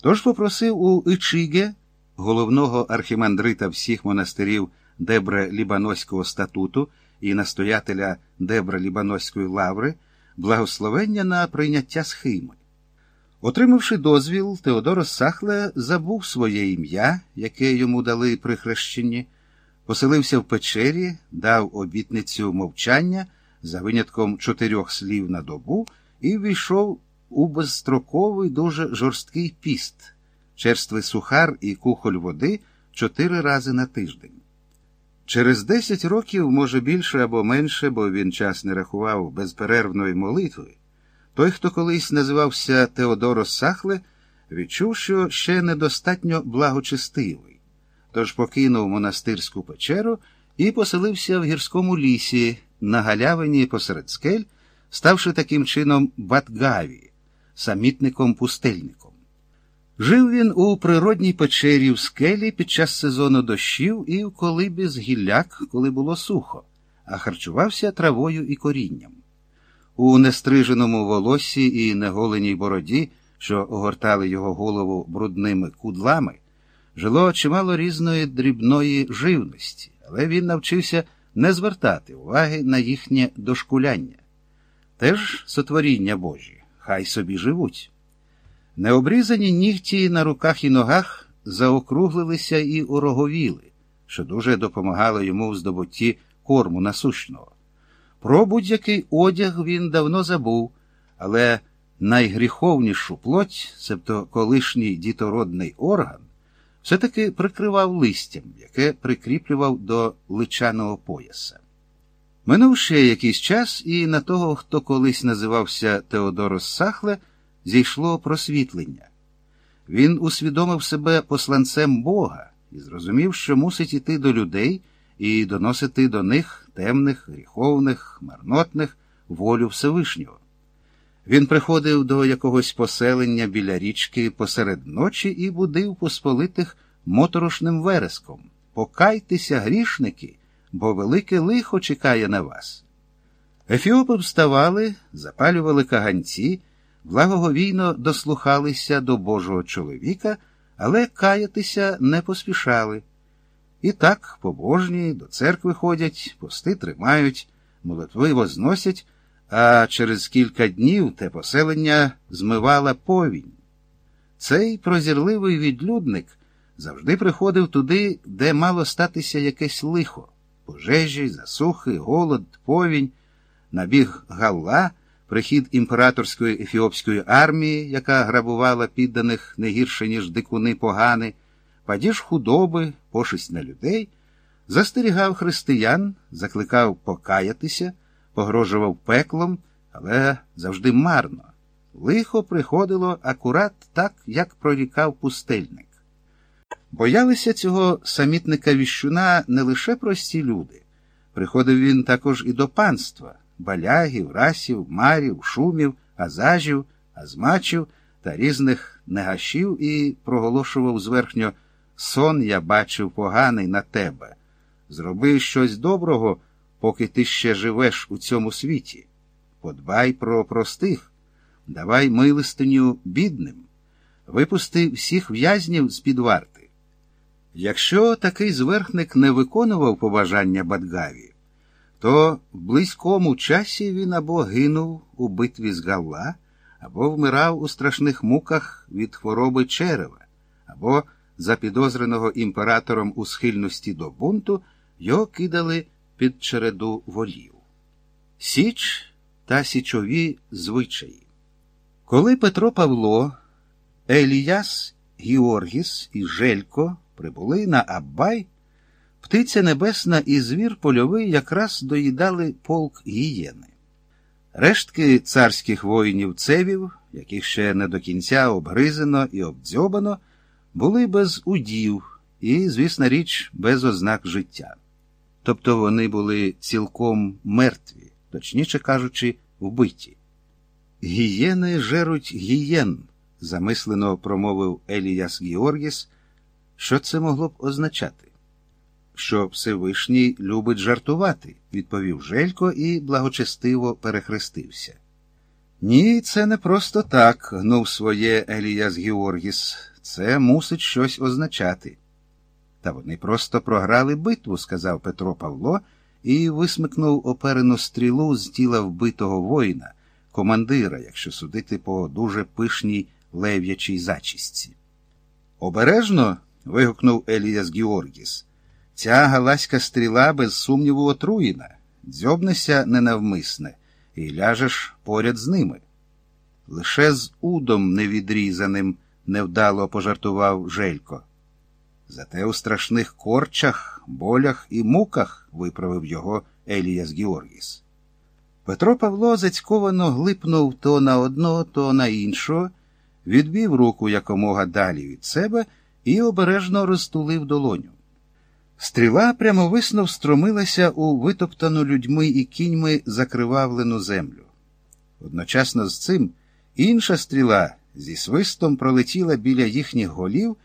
Тож попросив у Ічиге, головного архімандрита всіх монастирів Дебре Лібаноського статуту і настоятеля Дебре Лібаноської лаври, благословення на прийняття схими. Отримавши дозвіл, Теодорос Сахле забув своє ім'я, яке йому дали при хрещенні, поселився в печері, дав обітницю мовчання за винятком чотирьох слів на добу і ввійшов у безстроковий дуже жорсткий піст, черствий сухар і кухоль води чотири рази на тиждень. Через десять років, може більше або менше, бо він час не рахував безперервної молитви, той, хто колись називався Теодорос Сахле, відчув, що ще недостатньо благочестивий, тож покинув монастирську печеру і поселився в гірському лісі на галявині посеред скель, ставши таким чином Батгаві, самітником-пустельником. Жив він у природній печері в скелі під час сезону дощів і в колибі з гілляк, коли було сухо, а харчувався травою і корінням. У нестриженому волоссі і неголеній бороді, що огортали його голову брудними кудлами, жило чимало різної дрібної живності, але він навчився не звертати уваги на їхнє дошкуляння. Теж сотворіння Божі, хай собі живуть. Необрізані нігті на руках і ногах заокруглилися і ороговіли, що дуже допомагало йому в здобутті корму насущного. Про будь-який одяг він давно забув, але найгріховнішу плоть, себто колишній дітородний орган, все-таки прикривав листям, яке прикріплював до личаного пояса. Минув ще якийсь час, і на того, хто колись називався Теодорос Сахле, зійшло просвітлення. Він усвідомив себе посланцем Бога і зрозумів, що мусить іти до людей і доносити до них темних, гріховних, марнотних волю Всевишнього. Він приходив до якогось поселення біля річки посеред ночі і будив посполитих моторошним вереском. Покайтеся, грішники, бо велике лихо чекає на вас. Ефіопи вставали, запалювали каганці, благоговійно дослухалися до Божого чоловіка, але каятися не поспішали. І так побожні до церкви ходять, пости тримають, молитви возносять, а через кілька днів те поселення змивала повінь. Цей прозірливий відлюдник завжди приходив туди, де мало статися якесь лихо пожежі, засухи, голод, повінь, набіг Галла, прихід імператорської ефіопської армії, яка грабувала підданих не гірше, ніж дикуни погани, падіж худоби, пошесть на людей, застерігав християн, закликав покаятися, погрожував пеклом, але завжди марно. Лихо приходило акурат так, як прорікав пустельник. Боялися цього самітника віщуна не лише прості люди. Приходив він також і до панства балягів, расів, марів, шумів, азажів, азмачів та різних негашів і проголошував зверхньо сон я бачив поганий на тебе. Зроби щось доброго, поки ти ще живеш у цьому світі. Подбай про простих, давай милостиню бідним, випусти всіх в'язнів з під варти. Якщо такий зверхник не виконував побажання Бадгаві, то в близькому часі він або гинув у битві з Галла, або вмирав у страшних муках від хвороби черева, або запідозреного імператором у схильності до бунту, його кидали під череду волів. Січ та січові звичаї. Коли Петро Павло, Еліяс, Георгіс і Желько прибули на Аббай, птиця небесна і звір польовий якраз доїдали полк гієни. Рештки царських воїнів цевів, яких ще не до кінця обгризено і обдзьобано, були без удів і, звісна річ, без ознак життя. Тобто вони були цілком мертві, точніше кажучи, вбиті. Гієни жеруть гієн, замислено промовив Еліяс Георгіс. Що це могло б означати? Що Всевишній любить жартувати, відповів Желько і благочестиво перехрестився. Ні, це не просто так, гнув своє Еліяс Георгіс. Це мусить щось означати. Та вони просто програли битву, сказав Петро Павло і висмикнув оперену стрілу з тіла вбитого воїна, командира, якщо судити по дуже пишній лев'ячій зачісті. Обережно. Вигукнув Еліяс Георгіс. Ця галаська стріла, без сумніву, отруєна. Дзьобнися ненавмисне, і ляжеш поряд з ними. Лише з удом невідрізаним невдало пожартував Желько. Зате у страшних корчах, болях і муках виправив його Еліяс Георгіс. Петро Павло зацьковано глипнув то на одного, то на іншого, відвів руку якомога далі від себе і обережно розтулив долоню. Стріла прямовисно встромилася у витоптану людьми і кіньми закривавлену землю. Одночасно з цим інша стріла зі свистом пролетіла біля їхніх голів